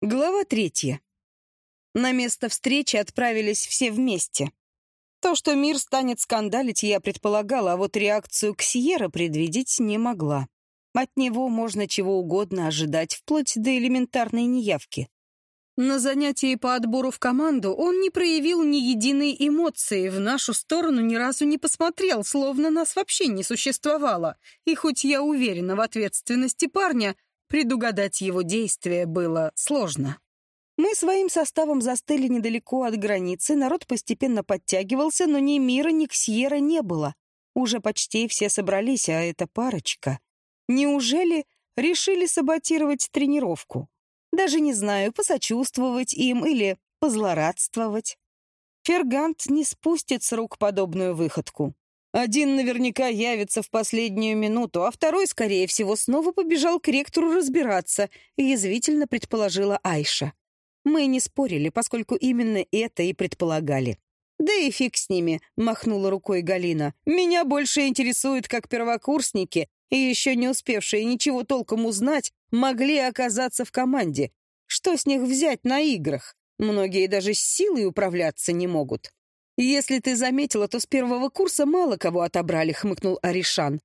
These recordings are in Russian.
Глава третья. На место встречи отправились все вместе. То, что мир станет скандалить, я предполагала, а вот реакцию Ксьера предвидеть не могла. От него можно чего угодно ожидать, вплоть до элементарной неявки. На занятии по отбору в команду он не проявил ни единой эмоции, в нашу сторону ни разу не посмотрел, словно нас вообще не существовало. И хоть я уверена в ответственности парня, Предугадать его действия было сложно. Мы своим составом застыли недалеко от границы, народ постепенно подтягивался, но ни Мира, ни Ксьера не было. Уже почти все собрались, а это парочка. Неужели решили саботировать тренировку? Даже не знаю, посочувствовать им или позлорадствовать. Фергант не спустит с рук подобную выходку. Один наверняка явится в последнюю минуту, а второй, скорее всего, снова побежал к ректору разбираться, язвительно предположила Айша. Мы не спорили, поскольку именно это и предполагали. «Да и фиг с ними», — махнула рукой Галина. «Меня больше интересует, как первокурсники, и еще не успевшие ничего толком узнать, могли оказаться в команде. Что с них взять на играх? Многие даже с силой управляться не могут». «Если ты заметила, то с первого курса мало кого отобрали», — хмыкнул Аришан.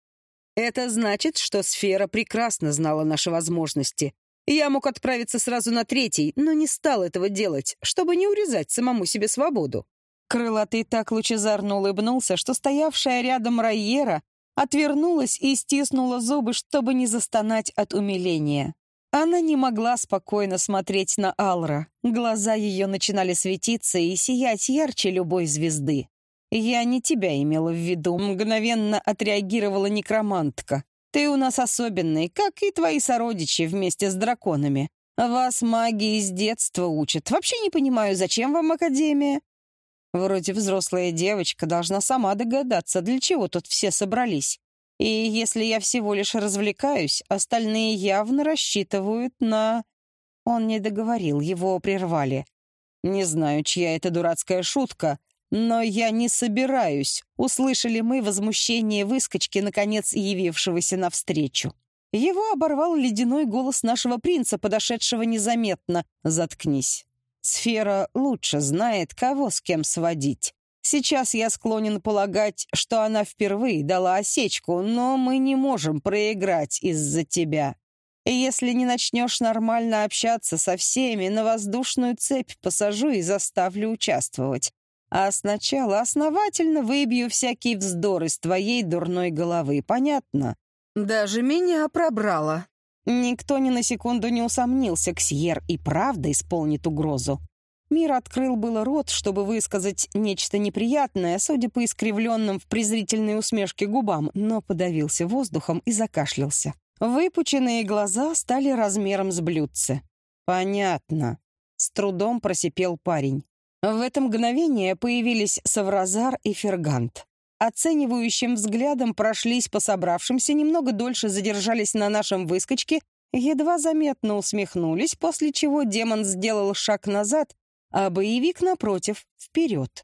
«Это значит, что сфера прекрасно знала наши возможности. Я мог отправиться сразу на третий, но не стал этого делать, чтобы не урезать самому себе свободу». Крылатый так лучезарно улыбнулся, что стоявшая рядом Райера отвернулась и стиснула зубы, чтобы не застонать от умиления. Она не могла спокойно смотреть на Алра. Глаза ее начинали светиться и сиять ярче любой звезды. «Я не тебя имела в виду», — мгновенно отреагировала некромантка. «Ты у нас особенный, как и твои сородичи вместе с драконами. Вас магии с детства учат. Вообще не понимаю, зачем вам академия?» Вроде взрослая девочка должна сама догадаться, для чего тут все собрались. И если я всего лишь развлекаюсь, остальные явно рассчитывают на... Он не договорил, его прервали. Не знаю, чья это дурацкая шутка, но я не собираюсь, услышали мы возмущение выскочки, наконец явившегося навстречу. Его оборвал ледяной голос нашего принца, подошедшего незаметно. «Заткнись. Сфера лучше знает, кого с кем сводить. Сейчас я склонен полагать, что она впервые дала осечку, но мы не можем проиграть из-за тебя. И если не начнешь нормально общаться со всеми, на воздушную цепь посажу и заставлю участвовать. А сначала основательно выбью всякий вздор из твоей дурной головы, понятно? Даже меня пробрало. Никто ни на секунду не усомнился, Ксьер и правда исполнит угрозу. Мир открыл было рот, чтобы высказать нечто неприятное, судя по искривленным в презрительной усмешке губам, но подавился воздухом и закашлялся. Выпученные глаза стали размером с блюдце. «Понятно», — с трудом просипел парень. В это мгновение появились Савразар и Фергант. Оценивающим взглядом прошлись по собравшимся, немного дольше задержались на нашем выскочке, едва заметно усмехнулись, после чего демон сделал шаг назад а боевик, напротив, вперед.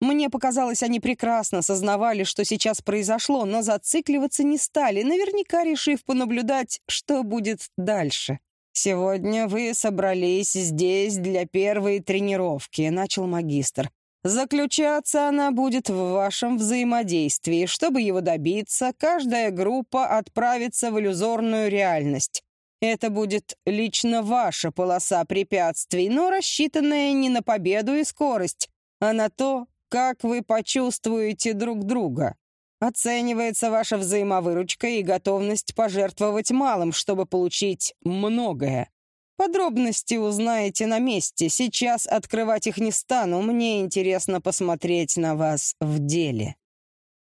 Мне показалось, они прекрасно сознавали, что сейчас произошло, но зацикливаться не стали, наверняка решив понаблюдать, что будет дальше. «Сегодня вы собрались здесь для первой тренировки», — начал магистр. «Заключаться она будет в вашем взаимодействии. Чтобы его добиться, каждая группа отправится в иллюзорную реальность. Это будет лично ваша полоса препятствий, но рассчитанная не на победу и скорость, а на то, как вы почувствуете друг друга. Оценивается ваша взаимовыручка и готовность пожертвовать малым, чтобы получить многое. Подробности узнаете на месте. Сейчас открывать их не стану. Мне интересно посмотреть на вас в деле.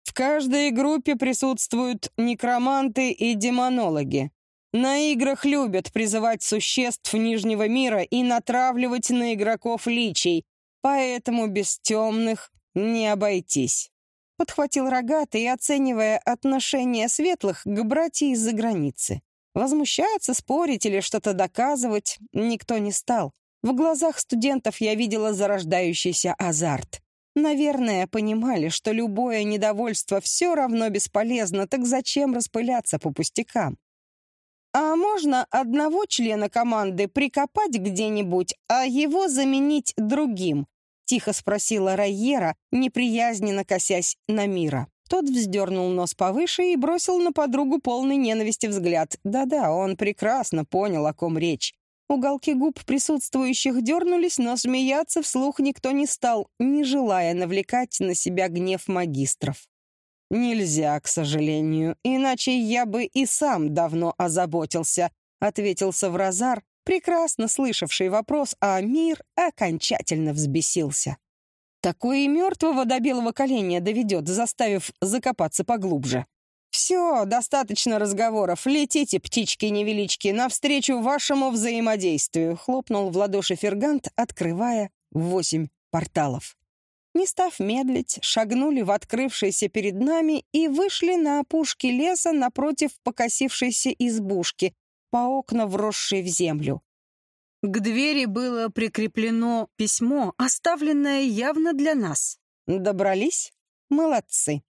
В каждой группе присутствуют некроманты и демонологи. На играх любят призывать существ Нижнего мира и натравливать на игроков личей, поэтому без темных не обойтись. Подхватил рогатый, оценивая отношение светлых к братьям из-за границы. Возмущаться, спорить или что-то доказывать никто не стал. В глазах студентов я видела зарождающийся азарт. Наверное, понимали, что любое недовольство все равно бесполезно, так зачем распыляться по пустякам? «А можно одного члена команды прикопать где-нибудь, а его заменить другим?» — тихо спросила Райера, неприязненно косясь на Мира. Тот вздернул нос повыше и бросил на подругу полный ненависти взгляд. Да-да, он прекрасно понял, о ком речь. Уголки губ присутствующих дернулись, но смеяться вслух никто не стал, не желая навлекать на себя гнев магистров. «Нельзя, к сожалению, иначе я бы и сам давно озаботился», ответил Савразар, прекрасно слышавший вопрос, а мир окончательно взбесился. Такое и мертвого до белого коленя доведет, заставив закопаться поглубже. «Все, достаточно разговоров. Летите, птички-невелички, навстречу вашему взаимодействию», хлопнул в ладоши Фергант, открывая восемь порталов. Не став медлить, шагнули в открывшееся перед нами и вышли на опушки леса напротив покосившейся избушки, по окна вросшей в землю. К двери было прикреплено письмо, оставленное явно для нас. Добрались? Молодцы.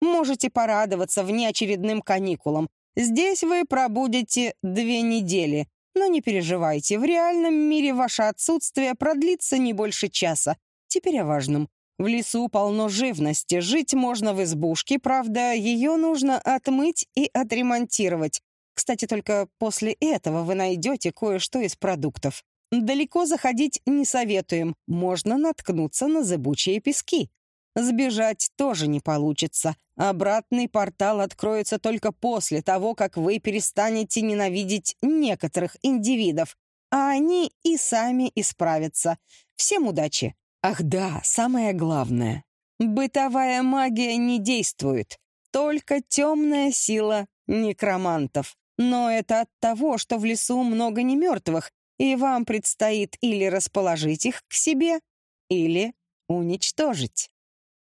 Можете порадоваться внеочередным каникулам. Здесь вы пробудете две недели. Но не переживайте, в реальном мире ваше отсутствие продлится не больше часа. Теперь о важном. В лесу полно живности, жить можно в избушке, правда, ее нужно отмыть и отремонтировать. Кстати, только после этого вы найдете кое-что из продуктов. Далеко заходить не советуем, можно наткнуться на зыбучие пески. Сбежать тоже не получится. Обратный портал откроется только после того, как вы перестанете ненавидеть некоторых индивидов, а они и сами исправятся. Всем удачи! Ах да, самое главное. Бытовая магия не действует, только темная сила некромантов. Но это от того, что в лесу много немертвых, и вам предстоит или расположить их к себе, или уничтожить.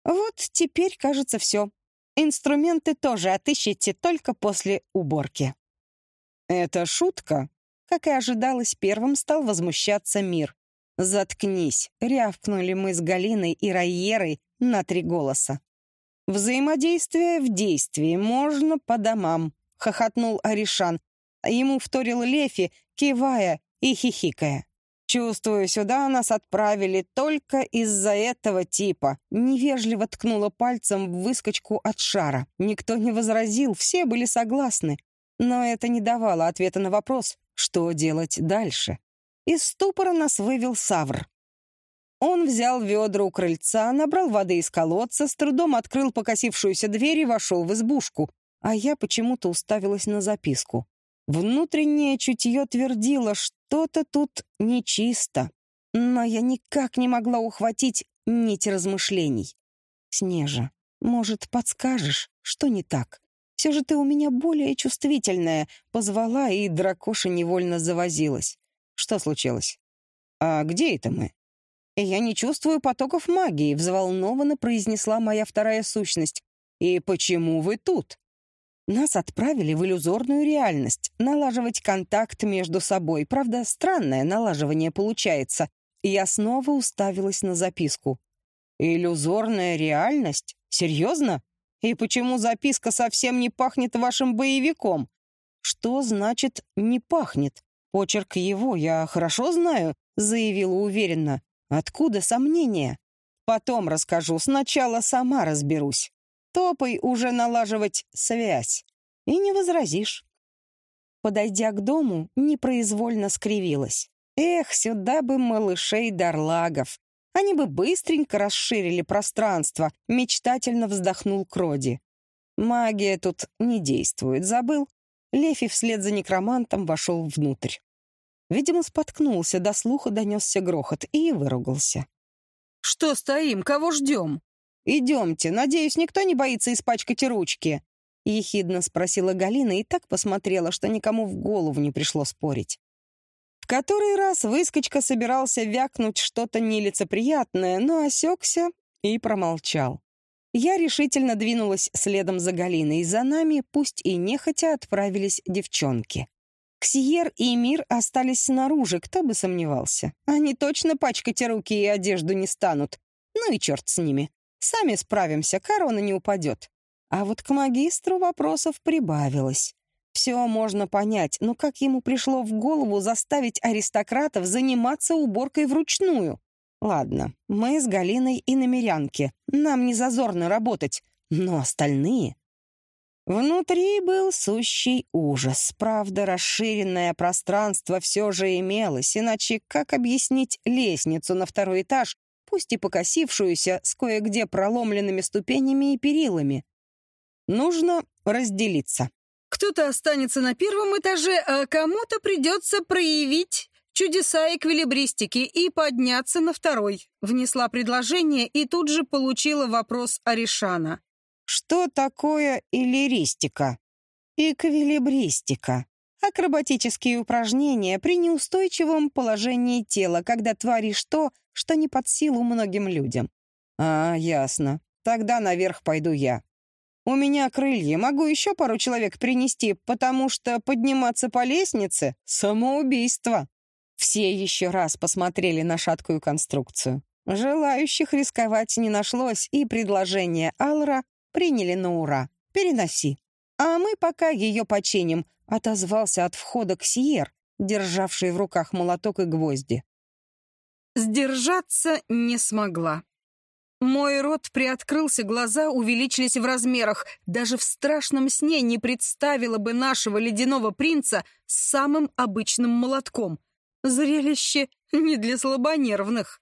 Вот теперь, кажется, все. Инструменты тоже отыщите только после уборки. Это шутка? Как и ожидалось, первым стал возмущаться мир. «Заткнись!» — рявкнули мы с Галиной и Райерой на три голоса. «Взаимодействие в действии можно по домам хохотнул Аришан. Ему вторил Лефи, кивая и хихикая. «Чувствую, сюда нас отправили только из-за этого типа». Невежливо ткнула пальцем в выскочку от шара. Никто не возразил, все были согласны. Но это не давало ответа на вопрос, что делать дальше. Из ступора нас вывел Савр. Он взял ведра у крыльца, набрал воды из колодца, с трудом открыл покосившуюся дверь и вошел в избушку, а я почему-то уставилась на записку. Внутреннее чутье твердило, что-то тут нечисто, но я никак не могла ухватить нить размышлений. «Снежа, может, подскажешь, что не так? Все же ты у меня более чувствительная», — позвала, и дракоша невольно завозилась. «Что случилось?» «А где это мы?» «Я не чувствую потоков магии», — взволнованно произнесла моя вторая сущность. «И почему вы тут?» Нас отправили в иллюзорную реальность, налаживать контакт между собой. Правда, странное налаживание получается. Я снова уставилась на записку. «Иллюзорная реальность? Серьезно? И почему записка совсем не пахнет вашим боевиком?» «Что значит «не пахнет»? Почерк его я хорошо знаю», — заявила уверенно. «Откуда сомнения?» «Потом расскажу, сначала сама разберусь». Топай уже налаживать связь. И не возразишь. Подойдя к дому, непроизвольно скривилась. Эх, сюда бы малышей Дарлагов. Они бы быстренько расширили пространство, мечтательно вздохнул Кроди. Магия тут не действует, забыл? Лефи вслед за некромантом вошел внутрь. Видимо, споткнулся, до слуха донесся грохот и выругался. «Что стоим? Кого ждем?» «Идемте. Надеюсь, никто не боится испачкать ручки?» — ехидно спросила Галина и так посмотрела, что никому в голову не пришло спорить. В который раз выскочка собирался вякнуть что-то нелицеприятное, но осекся и промолчал. Я решительно двинулась следом за Галиной, и за нами, пусть и нехотя, отправились девчонки. Ксиер и Мир остались снаружи, кто бы сомневался. Они точно пачкать руки и одежду не станут. Ну и черт с ними. Сами справимся, корона не упадет. А вот к магистру вопросов прибавилось. Все можно понять, но как ему пришло в голову заставить аристократов заниматься уборкой вручную? Ладно, мы с Галиной и намерянки. Нам не зазорно работать. Но остальные... Внутри был сущий ужас. Правда, расширенное пространство все же имелось, иначе как объяснить лестницу на второй этаж, пусть и покосившуюся, с кое-где проломленными ступенями и перилами? Нужно разделиться. Кто-то останется на первом этаже, а кому-то придется проявить чудеса эквилибристики и подняться на второй. Внесла предложение и тут же получила вопрос Аришана. Что такое иллиристика? Эквилибристика. Акробатические упражнения при неустойчивом положении тела, когда творишь то, что не под силу многим людям. А, ясно. Тогда наверх пойду я. У меня крылья, могу еще пару человек принести, потому что подниматься по лестнице — самоубийство. Все еще раз посмотрели на шаткую конструкцию. Желающих рисковать не нашлось, и предложение Алра приняли на ура. «Переноси». «А мы пока ее починим», — отозвался от входа Ксиер, державший в руках молоток и гвозди. Сдержаться не смогла. Мой рот приоткрылся, глаза увеличились в размерах. Даже в страшном сне не представила бы нашего ледяного принца с самым обычным молотком. Зрелище не для слабонервных.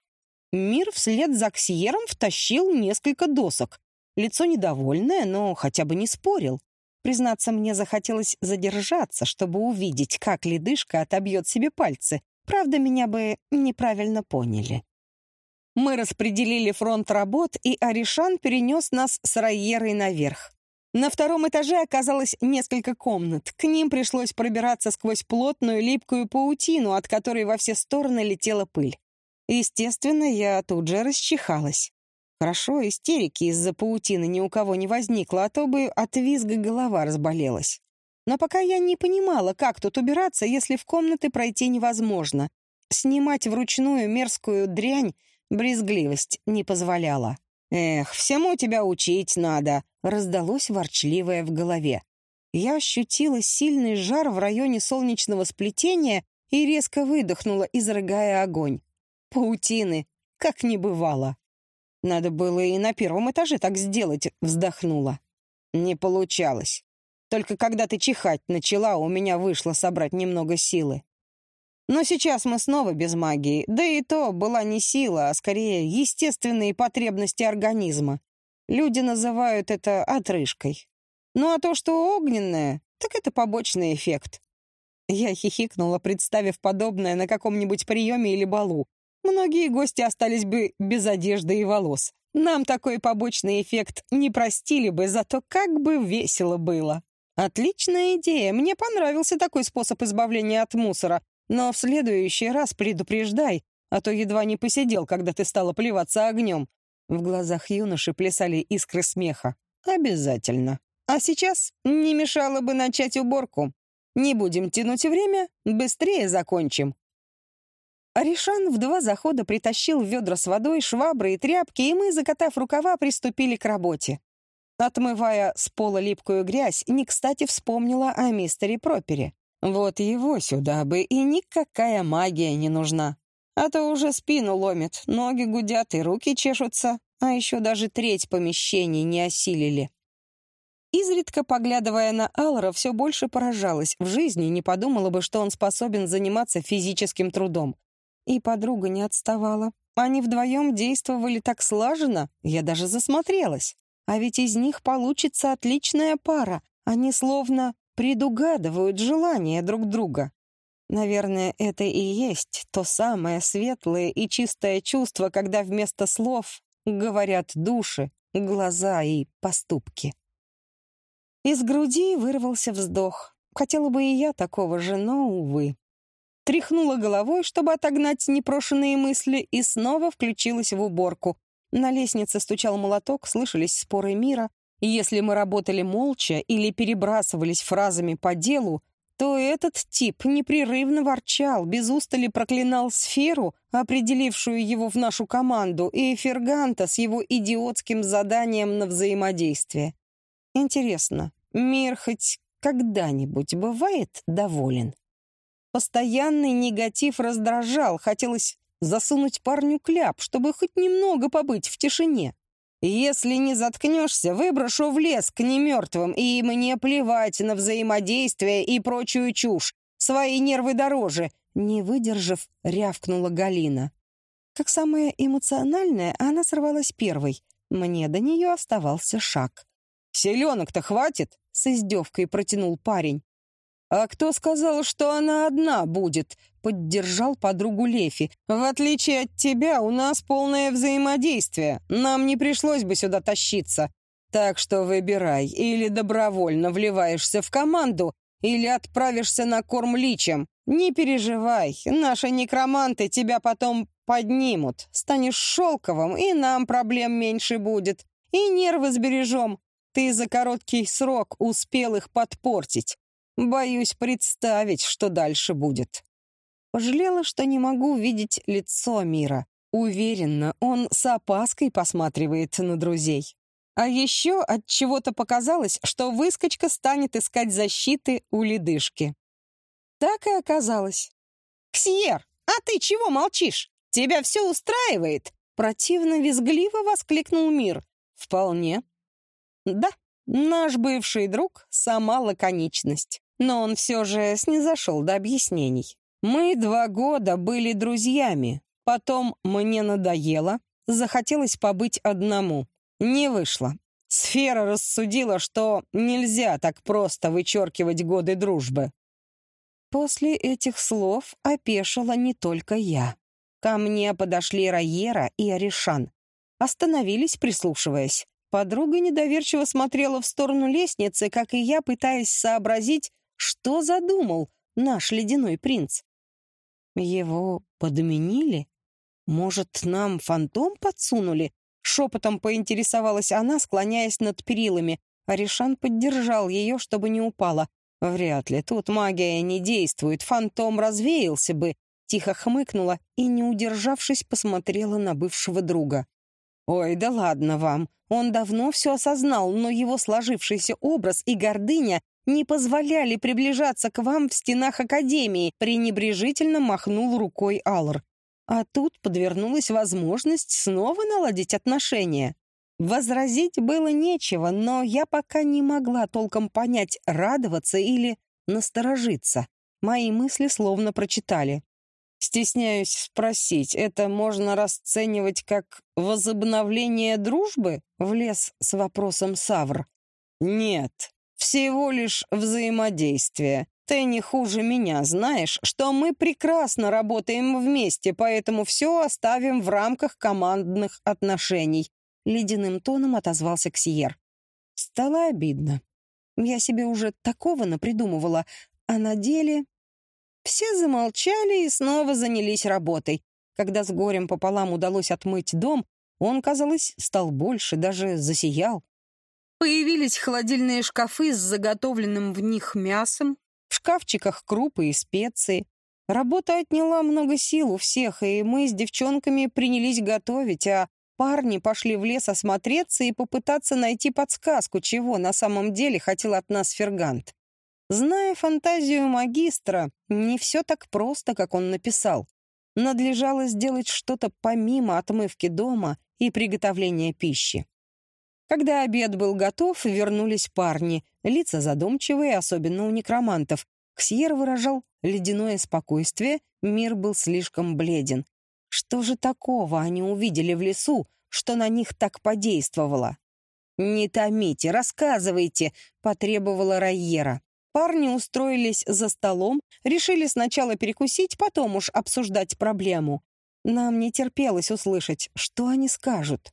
Мир вслед за Ксиером втащил несколько досок. Лицо недовольное, но хотя бы не спорил. Признаться, мне захотелось задержаться, чтобы увидеть, как ледышка отобьет себе пальцы. Правда, меня бы неправильно поняли. Мы распределили фронт работ, и Аришан перенес нас с Райерой наверх. На втором этаже оказалось несколько комнат. К ним пришлось пробираться сквозь плотную липкую паутину, от которой во все стороны летела пыль. Естественно, я тут же расчихалась. Хорошо, истерики из-за паутины ни у кого не возникло, а то бы от визга голова разболелась. Но пока я не понимала, как тут убираться, если в комнаты пройти невозможно. Снимать вручную мерзкую дрянь брезгливость не позволяла. «Эх, всему тебя учить надо», — раздалось ворчливое в голове. Я ощутила сильный жар в районе солнечного сплетения и резко выдохнула, изрыгая огонь. Паутины, как не бывало. Надо было и на первом этаже так сделать, вздохнула. Не получалось. Только когда ты чихать начала, у меня вышло собрать немного силы. Но сейчас мы снова без магии, да и то была не сила, а скорее естественные потребности организма. Люди называют это отрыжкой. Ну а то, что огненное, так это побочный эффект. Я хихикнула, представив подобное на каком-нибудь приеме или балу, многие гости остались бы без одежды и волос. Нам такой побочный эффект не простили бы, зато как бы весело было. Отличная идея, мне понравился такой способ избавления от мусора, но в следующий раз предупреждай, а то едва не посидел, когда ты стала плеваться огнем. В глазах юноши плясали искры смеха. Обязательно. А сейчас не мешало бы начать уборку. Не будем тянуть время, быстрее закончим. Аришан в два захода притащил ведра с водой, швабры и тряпки, и мы, закатав рукава, приступили к работе. Отмывая с пола липкую грязь, не кстати вспомнила о мистере Пропере. Вот его сюда бы и никакая магия не нужна. А то уже спину ломит, ноги гудят и руки чешутся, а еще даже треть помещений не осилили. Изредка, поглядывая на Аллара, все больше поражалась. В жизни не подумала бы, что он способен заниматься физическим трудом. И подруга не отставала. Они вдвоем действовали так слаженно, я даже засмотрелась. А ведь из них получится отличная пара. Они словно предугадывают желания друг друга. Наверное, это и есть то самое светлое и чистое чувство, когда вместо слов говорят души, глаза и поступки. Из груди вырвался вздох. Хотела бы и я такого же, но, увы тряхнула головой, чтобы отогнать непрошенные мысли, и снова включилась в уборку. На лестнице стучал молоток, слышались споры мира. Если мы работали молча или перебрасывались фразами по делу, то этот тип непрерывно ворчал, без устали проклинал сферу, определившую его в нашу команду, и Ферганта с его идиотским заданием на взаимодействие. Интересно, мир хоть когда-нибудь бывает доволен? Постоянный негатив раздражал, хотелось засунуть парню кляп, чтобы хоть немного побыть в тишине. Если не заткнешься, выброшу в лес к немертвым, и мне плевать на взаимодействие и прочую чушь. Свои нервы дороже. Не выдержав, рявкнула Галина. Как самая эмоциональная, она сорвалась первой. Мне до нее оставался шаг. «Селенок-то хватит?» — с издевкой протянул парень. «А кто сказал, что она одна будет?» — поддержал подругу Лефи. «В отличие от тебя, у нас полное взаимодействие. Нам не пришлось бы сюда тащиться. Так что выбирай, или добровольно вливаешься в команду, или отправишься на корм личем. Не переживай, наши некроманты тебя потом поднимут. Станешь шелковым, и нам проблем меньше будет. И нервы сбережем. Ты за короткий срок успел их подпортить. Боюсь представить, что дальше будет. Пожалела, что не могу видеть лицо мира. Уверенно, он с опаской посматривает на друзей. А еще от чего-то показалось, что выскочка станет искать защиты у ледышки. Так и оказалось. «Ксьер, а ты чего молчишь? Тебя все устраивает?» Противно визгливо воскликнул мир. «Вполне». «Да, наш бывший друг — сама лаконичность но он все же снизошел до объяснений. «Мы два года были друзьями, потом мне надоело, захотелось побыть одному. Не вышло. Сфера рассудила, что нельзя так просто вычеркивать годы дружбы». После этих слов опешила не только я. Ко мне подошли Райера и Аришан. Остановились, прислушиваясь. Подруга недоверчиво смотрела в сторону лестницы, как и я, пытаясь сообразить, что задумал наш ледяной принц? Его подменили? Может, нам фантом подсунули? Шепотом поинтересовалась она, склоняясь над перилами. Аришан поддержал ее, чтобы не упала. Вряд ли, тут магия не действует, фантом развеялся бы. Тихо хмыкнула и, не удержавшись, посмотрела на бывшего друга. «Ой, да ладно вам. Он давно все осознал, но его сложившийся образ и гордыня не позволяли приближаться к вам в стенах Академии», пренебрежительно махнул рукой Алр. А тут подвернулась возможность снова наладить отношения. Возразить было нечего, но я пока не могла толком понять, радоваться или насторожиться. Мои мысли словно прочитали. Стесняюсь спросить, это можно расценивать как возобновление дружбы? Влез с вопросом Савр. Нет, всего лишь взаимодействие. Ты не хуже меня знаешь, что мы прекрасно работаем вместе, поэтому все оставим в рамках командных отношений. Ледяным тоном отозвался Ксиер. Стало обидно. Я себе уже такого напридумывала, а на деле... Все замолчали и снова занялись работой. Когда с горем пополам удалось отмыть дом, он, казалось, стал больше, даже засиял. Появились холодильные шкафы с заготовленным в них мясом, в шкафчиках крупы и специи. Работа отняла много сил у всех, и мы с девчонками принялись готовить, а парни пошли в лес осмотреться и попытаться найти подсказку, чего на самом деле хотел от нас Фергант. Зная фантазию магистра, не все так просто, как он написал. Надлежало сделать что-то помимо отмывки дома и приготовления пищи. Когда обед был готов, вернулись парни, лица задумчивые, особенно у некромантов. Ксьер выражал ледяное спокойствие, мир был слишком бледен. Что же такого они увидели в лесу, что на них так подействовало? «Не томите, рассказывайте», — потребовала Райера. Парни устроились за столом, решили сначала перекусить, потом уж обсуждать проблему. Нам не терпелось услышать, что они скажут.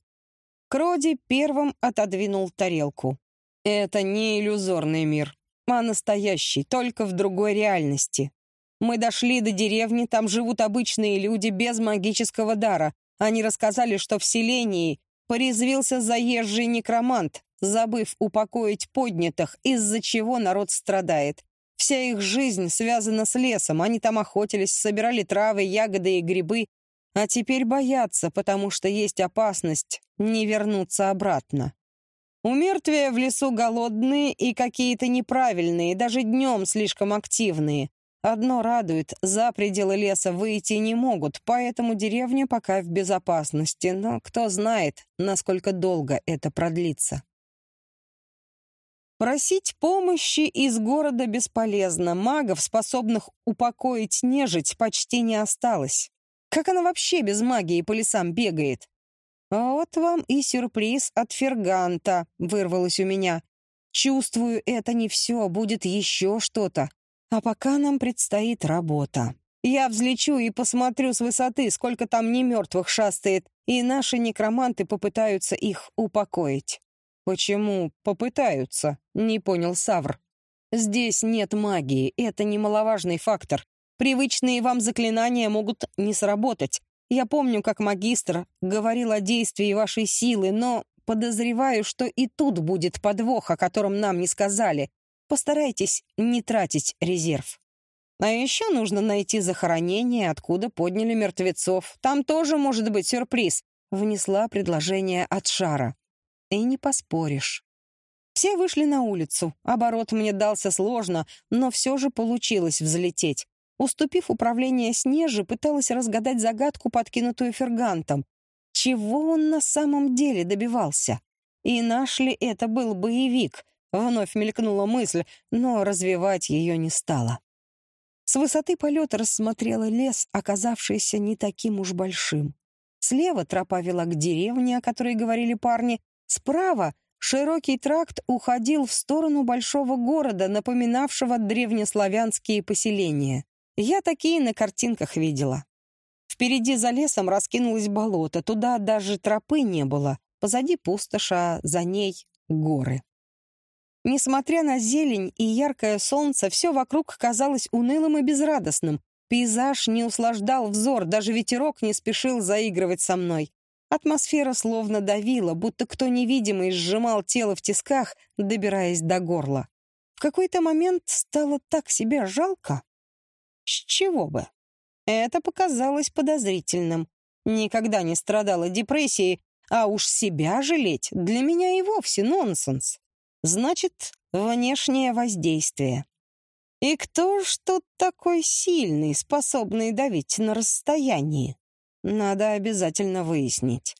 Кроди первым отодвинул тарелку. «Это не иллюзорный мир, а настоящий, только в другой реальности. Мы дошли до деревни, там живут обычные люди без магического дара. Они рассказали, что в селении порезвился заезжий некромант, забыв упокоить поднятых, из-за чего народ страдает. Вся их жизнь связана с лесом, они там охотились, собирали травы, ягоды и грибы, а теперь боятся, потому что есть опасность не вернуться обратно. У мертвия в лесу голодные и какие-то неправильные, даже днем слишком активные. Одно радует, за пределы леса выйти не могут, поэтому деревня пока в безопасности, но кто знает, насколько долго это продлится. Просить помощи из города бесполезно, магов, способных упокоить нежить, почти не осталось. Как она вообще без магии по лесам бегает? Вот вам и сюрприз от Ферганта, вырвалось у меня. Чувствую, это не все, будет еще что-то. А пока нам предстоит работа. Я взлечу и посмотрю с высоты, сколько там немертвых шастает, и наши некроманты попытаются их упокоить. Почему попытаются? Не понял Савр. Здесь нет магии, это немаловажный фактор. Привычные вам заклинания могут не сработать. Я помню, как магистр говорил о действии вашей силы, но подозреваю, что и тут будет подвох, о котором нам не сказали. Постарайтесь не тратить резерв. А еще нужно найти захоронение, откуда подняли мертвецов. Там тоже может быть сюрприз», — внесла предложение от Шара. «И не поспоришь». Все вышли на улицу. Оборот мне дался сложно, но все же получилось взлететь. Уступив управление Снежи, пыталась разгадать загадку, подкинутую фергантом. Чего он на самом деле добивался? И наш ли это был боевик? Вновь мелькнула мысль, но развивать ее не стала. С высоты полета рассмотрела лес, оказавшийся не таким уж большим. Слева тропа вела к деревне, о которой говорили парни. Справа широкий тракт уходил в сторону большого города, напоминавшего древнеславянские поселения. Я такие на картинках видела. Впереди за лесом раскинулось болото, туда даже тропы не было. Позади пустоша, за ней горы. Несмотря на зелень и яркое солнце, все вокруг казалось унылым и безрадостным. Пейзаж не услаждал взор, даже ветерок не спешил заигрывать со мной. Атмосфера словно давила, будто кто невидимый сжимал тело в тисках, добираясь до горла. В какой-то момент стало так себя жалко. С чего бы? Это показалось подозрительным. Никогда не страдала депрессией, а уж себя жалеть для меня и вовсе нонсенс. Значит, внешнее воздействие. И кто ж тут такой сильный, способный давить на расстоянии? Надо обязательно выяснить.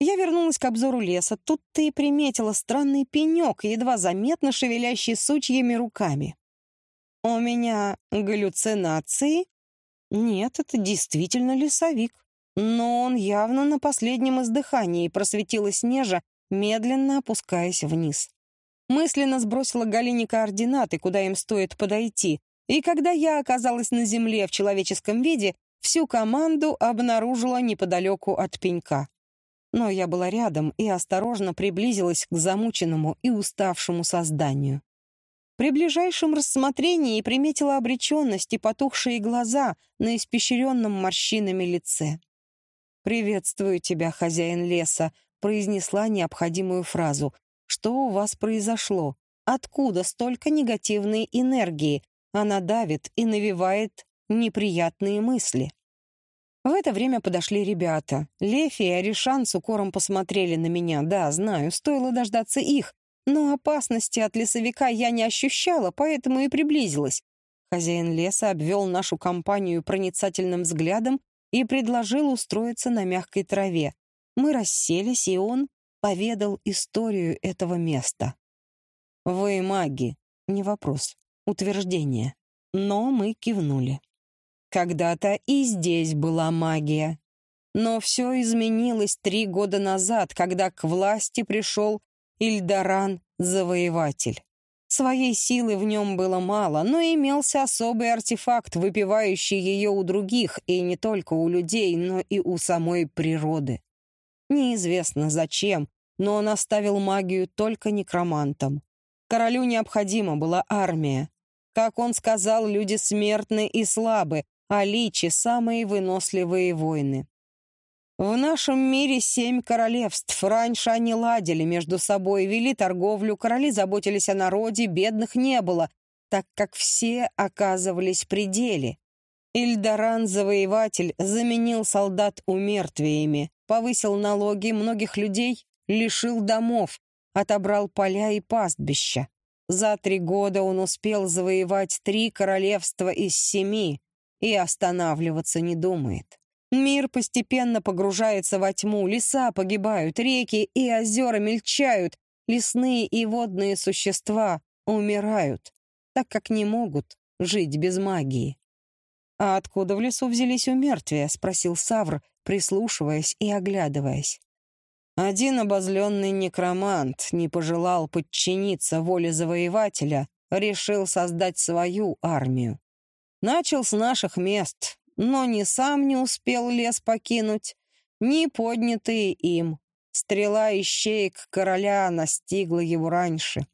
Я вернулась к обзору леса. Тут ты и приметила странный пенек, едва заметно шевелящий сучьями руками. У меня галлюцинации? Нет, это действительно лесовик. Но он явно на последнем издыхании просветила снежа, медленно опускаясь вниз. Мысленно сбросила Галине координаты, куда им стоит подойти, и когда я оказалась на земле в человеческом виде, всю команду обнаружила неподалеку от пенька. Но я была рядом и осторожно приблизилась к замученному и уставшему созданию. При ближайшем рассмотрении приметила обреченность и потухшие глаза на испещренном морщинами лице. «Приветствую тебя, хозяин леса», — произнесла необходимую фразу, что у вас произошло? Откуда столько негативной энергии? Она давит и навевает неприятные мысли. В это время подошли ребята. Лефи и Аришан с укором посмотрели на меня. Да, знаю, стоило дождаться их. Но опасности от лесовика я не ощущала, поэтому и приблизилась. Хозяин леса обвел нашу компанию проницательным взглядом и предложил устроиться на мягкой траве. Мы расселись, и он поведал историю этого места. «Вы маги», не вопрос, утверждение. Но мы кивнули. Когда-то и здесь была магия. Но все изменилось три года назад, когда к власти пришел Ильдаран-завоеватель. Своей силы в нем было мало, но имелся особый артефакт, выпивающий ее у других, и не только у людей, но и у самой природы. Неизвестно зачем, но он оставил магию только некромантам. Королю необходима была армия. Как он сказал, люди смертны и слабы, а личи — самые выносливые воины. В нашем мире семь королевств. Раньше они ладили между собой, вели торговлю, короли заботились о народе, бедных не было, так как все оказывались при деле. Ильдаран-завоеватель заменил солдат умертвиями повысил налоги, многих людей лишил домов, отобрал поля и пастбища. За три года он успел завоевать три королевства из семи и останавливаться не думает. Мир постепенно погружается во тьму, леса погибают, реки и озера мельчают, лесные и водные существа умирают, так как не могут жить без магии. «А откуда в лесу взялись умертвия?» — спросил Савр, прислушиваясь и оглядываясь. Один обозленный некромант не пожелал подчиниться воле завоевателя, решил создать свою армию. Начал с наших мест, но ни сам не успел лес покинуть, ни поднятые им. Стрела ищеек короля настигла его раньше.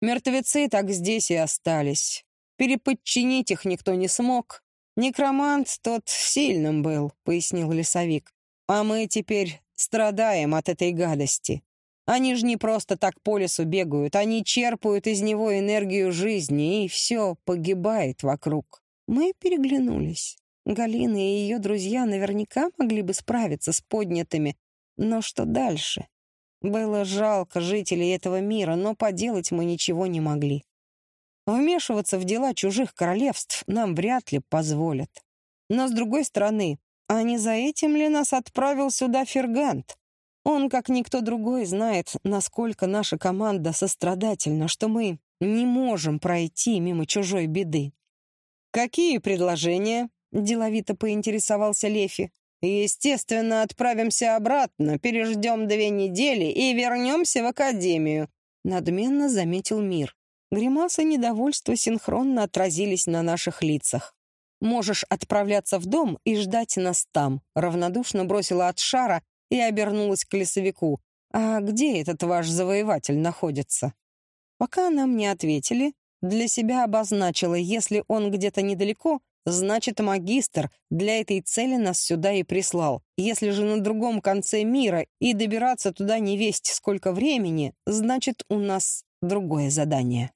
Мертвецы так здесь и остались. Переподчинить их никто не смог. Некромант тот сильным был, пояснил лесовик. А мы теперь страдаем от этой гадости. Они же не просто так по лесу бегают, они черпают из него энергию жизни, и все погибает вокруг. Мы переглянулись. Галина и ее друзья наверняка могли бы справиться с поднятыми, но что дальше? Было жалко жителей этого мира, но поделать мы ничего не могли. Вмешиваться в дела чужих королевств нам вряд ли позволят. Но, с другой стороны, а не за этим ли нас отправил сюда Фергант? Он, как никто другой, знает, насколько наша команда сострадательна, что мы не можем пройти мимо чужой беды. «Какие предложения?» — деловито поинтересовался Лефи. «Естественно, отправимся обратно, переждем две недели и вернемся в академию», — надменно заметил Мир. Гримасы недовольства синхронно отразились на наших лицах. «Можешь отправляться в дом и ждать нас там», — равнодушно бросила от шара и обернулась к лесовику. «А где этот ваш завоеватель находится?» Пока нам не ответили, для себя обозначила, если он где-то недалеко, значит, магистр для этой цели нас сюда и прислал. Если же на другом конце мира и добираться туда не весть сколько времени, значит, у нас другое задание.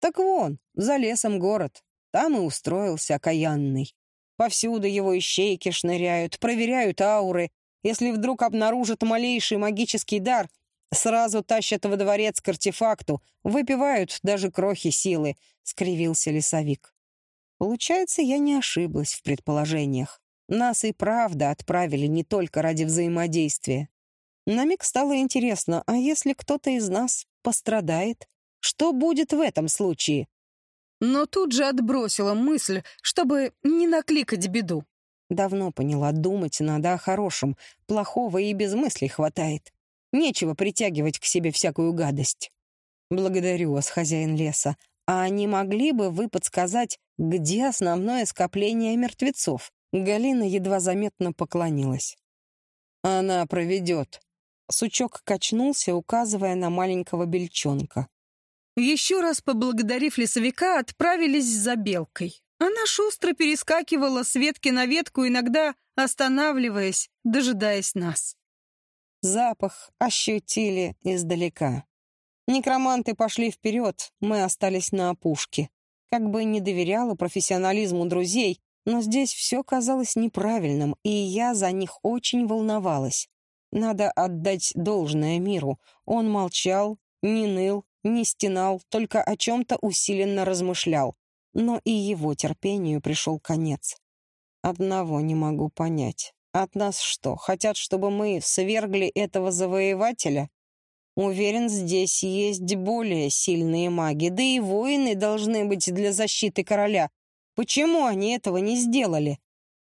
Так вон, за лесом город. Там и устроился окаянный. Повсюду его ищейки шныряют, проверяют ауры. Если вдруг обнаружат малейший магический дар, Сразу тащат во дворец к артефакту, выпивают даже крохи силы», — скривился лесовик. Получается, я не ошиблась в предположениях. Нас и правда отправили не только ради взаимодействия. На миг стало интересно, а если кто-то из нас пострадает? Что будет в этом случае? Но тут же отбросила мысль, чтобы не накликать беду. Давно поняла, думать надо о хорошем, плохого и без мыслей хватает. Нечего притягивать к себе всякую гадость. Благодарю вас, хозяин леса. А не могли бы вы подсказать, где основное скопление мертвецов? Галина едва заметно поклонилась. Она проведет. Сучок качнулся, указывая на маленького бельчонка. Еще раз поблагодарив лесовика, отправились за белкой. Она шустро перескакивала с ветки на ветку, иногда останавливаясь, дожидаясь нас. Запах ощутили издалека. Некроманты пошли вперед, мы остались на опушке. Как бы не доверяла профессионализму друзей, но здесь все казалось неправильным, и я за них очень волновалась. Надо отдать должное миру. Он молчал, не ныл, не стенал, только о чем-то усиленно размышлял. Но и его терпению пришел конец. Одного не могу понять. От нас что, хотят, чтобы мы свергли этого завоевателя? Уверен, здесь есть более сильные маги, да и воины должны быть для защиты короля. Почему они этого не сделали?